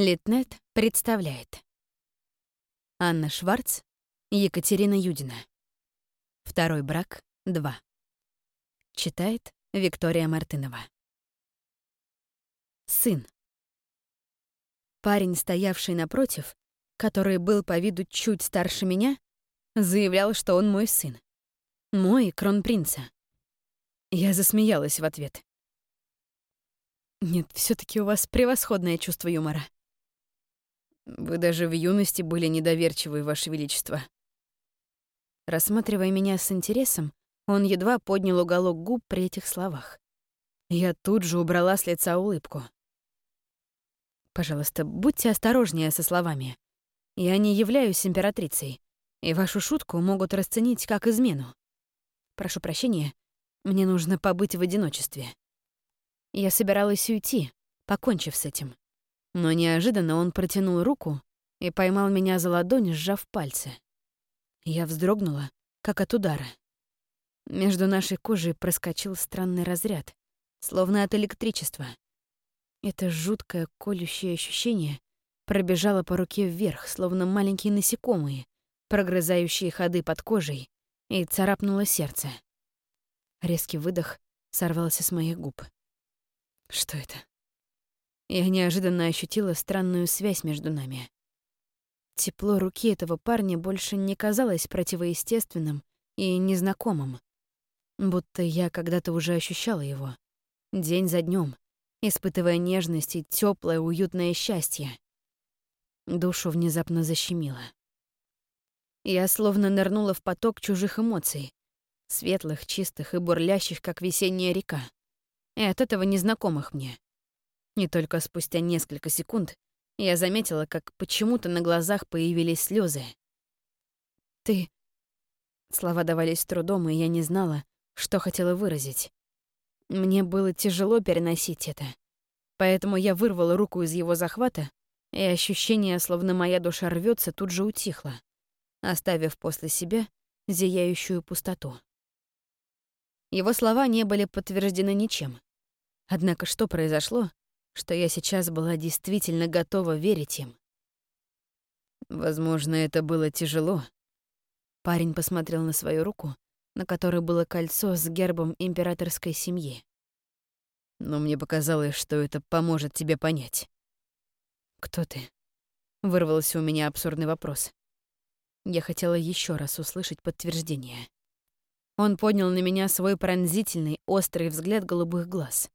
Литнет представляет. Анна Шварц, Екатерина Юдина. Второй брак 2. Читает Виктория Мартынова. Сын. Парень, стоявший напротив, который был по виду чуть старше меня, заявлял, что он мой сын. Мой кронпринца. Я засмеялась в ответ. Нет, все таки у вас превосходное чувство юмора. Вы даже в юности были недоверчивы, Ваше Величество. Рассматривая меня с интересом, он едва поднял уголок губ при этих словах. Я тут же убрала с лица улыбку. Пожалуйста, будьте осторожнее со словами. Я не являюсь императрицей, и вашу шутку могут расценить как измену. Прошу прощения, мне нужно побыть в одиночестве. Я собиралась уйти, покончив с этим. Но неожиданно он протянул руку и поймал меня за ладонь, сжав пальцы. Я вздрогнула, как от удара. Между нашей кожей проскочил странный разряд, словно от электричества. Это жуткое колющее ощущение пробежало по руке вверх, словно маленькие насекомые, прогрызающие ходы под кожей, и царапнуло сердце. Резкий выдох сорвался с моих губ. Что это? Я неожиданно ощутила странную связь между нами. Тепло руки этого парня больше не казалось противоестественным и незнакомым. Будто я когда-то уже ощущала его. День за днем, испытывая нежность и теплое, уютное счастье. Душу внезапно защемило. Я словно нырнула в поток чужих эмоций, светлых, чистых и бурлящих, как весенняя река, и от этого незнакомых мне. Не только спустя несколько секунд я заметила, как почему-то на глазах появились слезы. «Ты...» Слова давались трудом, и я не знала, что хотела выразить. Мне было тяжело переносить это. Поэтому я вырвала руку из его захвата, и ощущение, словно моя душа рвется, тут же утихло, оставив после себя зияющую пустоту. Его слова не были подтверждены ничем. Однако что произошло, что я сейчас была действительно готова верить им. Возможно, это было тяжело. Парень посмотрел на свою руку, на которой было кольцо с гербом императорской семьи. Но мне показалось, что это поможет тебе понять. «Кто ты?» — вырвался у меня абсурдный вопрос. Я хотела еще раз услышать подтверждение. Он поднял на меня свой пронзительный, острый взгляд голубых глаз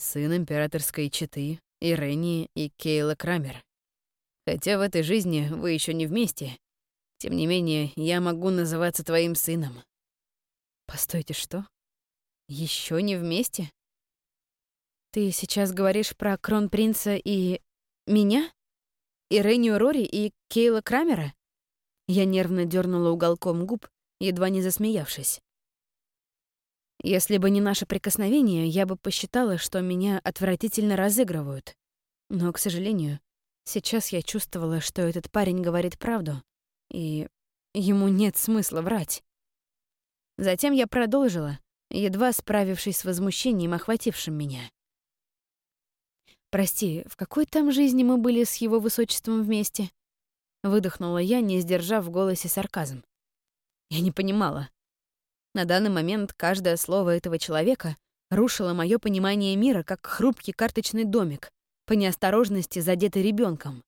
сын императорской четы Ирении и Кейла Крамер. Хотя в этой жизни вы еще не вместе, тем не менее, я могу называться твоим сыном. Постойте, что? Еще не вместе? Ты сейчас говоришь про кронпринца и... меня? Ирению Рори и Кейла Крамера? Я нервно дернула уголком губ, едва не засмеявшись. Если бы не наше прикосновение, я бы посчитала, что меня отвратительно разыгрывают. Но, к сожалению, сейчас я чувствовала, что этот парень говорит правду, и ему нет смысла врать. Затем я продолжила, едва справившись с возмущением, охватившим меня. «Прости, в какой там жизни мы были с его высочеством вместе?» Выдохнула я, не сдержав в голосе сарказм. Я не понимала, на данный момент каждое слово этого человека рушило мое понимание мира как хрупкий карточный домик, по неосторожности задетый ребенком.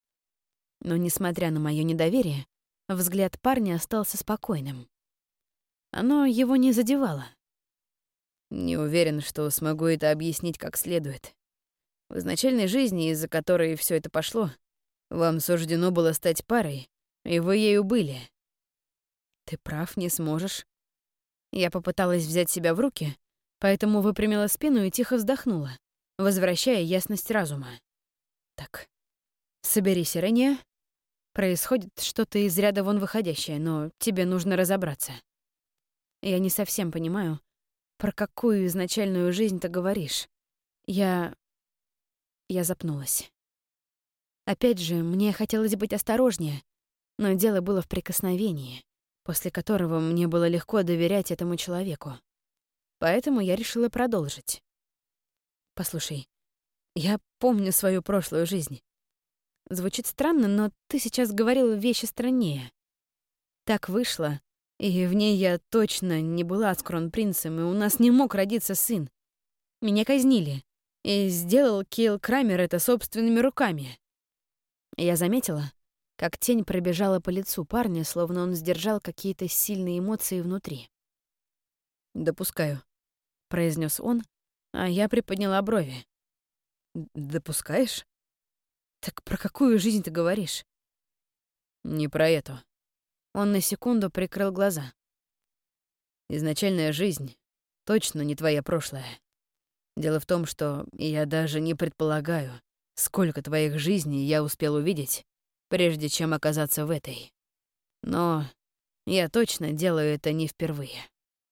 Но, несмотря на мое недоверие, взгляд парня остался спокойным. Оно его не задевало. Не уверен, что смогу это объяснить как следует. В изначальной жизни, из-за которой все это пошло, вам суждено было стать парой, и вы ею были. Ты прав, не сможешь. Я попыталась взять себя в руки, поэтому выпрямила спину и тихо вздохнула, возвращая ясность разума. Так, соберись, Ирэния. Происходит что-то из ряда вон выходящее, но тебе нужно разобраться. Я не совсем понимаю, про какую изначальную жизнь ты говоришь. Я... Я запнулась. Опять же, мне хотелось быть осторожнее, но дело было в прикосновении после которого мне было легко доверять этому человеку. Поэтому я решила продолжить. «Послушай, Я помню свою прошлую жизнь. Звучит странно, но ты сейчас говорил вещи страннее. Так вышло, и в ней я точно не была с кронпринцем, и у нас не мог родиться сын. Меня казнили, и сделал Кейл Крамер это собственными руками. Я заметила, как тень пробежала по лицу парня, словно он сдержал какие-то сильные эмоции внутри. «Допускаю», — произнес он, а я приподняла брови. «Допускаешь?» «Так про какую жизнь ты говоришь?» «Не про эту». Он на секунду прикрыл глаза. «Изначальная жизнь точно не твоя прошлое. Дело в том, что я даже не предполагаю, сколько твоих жизней я успел увидеть, прежде чем оказаться в этой. Но я точно делаю это не впервые.